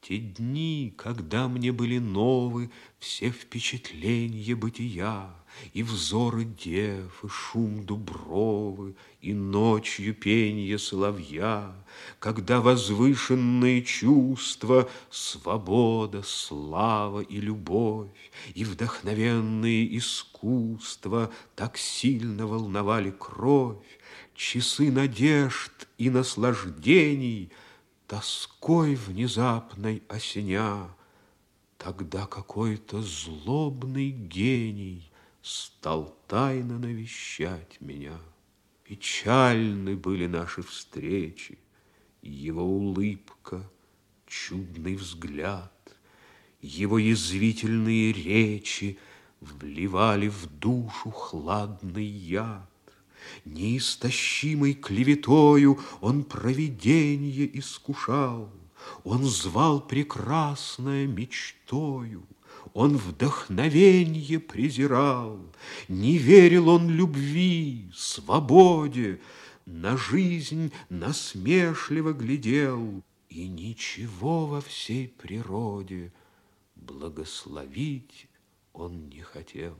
те дни, когда мне были новы все впечатления бытия, и взоры дев, и шум дубровы, и ночью пенье соловья, когда возвышенные чувства, свобода, слава и любовь, и вдохновенные искусства так сильно волновали кровь, часы надежд и наслаждений — тоской внезапной осеня, Тогда какой-то злобный гений Стал тайно навещать меня. Печальны были наши встречи, Его улыбка, чудный взгляд, Его язвительные речи Вливали в душу хладный яд. Неистощимой клеветою Он провиденье искушал, Он звал прекрасное мечтою, Он вдохновенье презирал, Не верил он любви, свободе, На жизнь насмешливо глядел И ничего во всей природе Благословить он не хотел.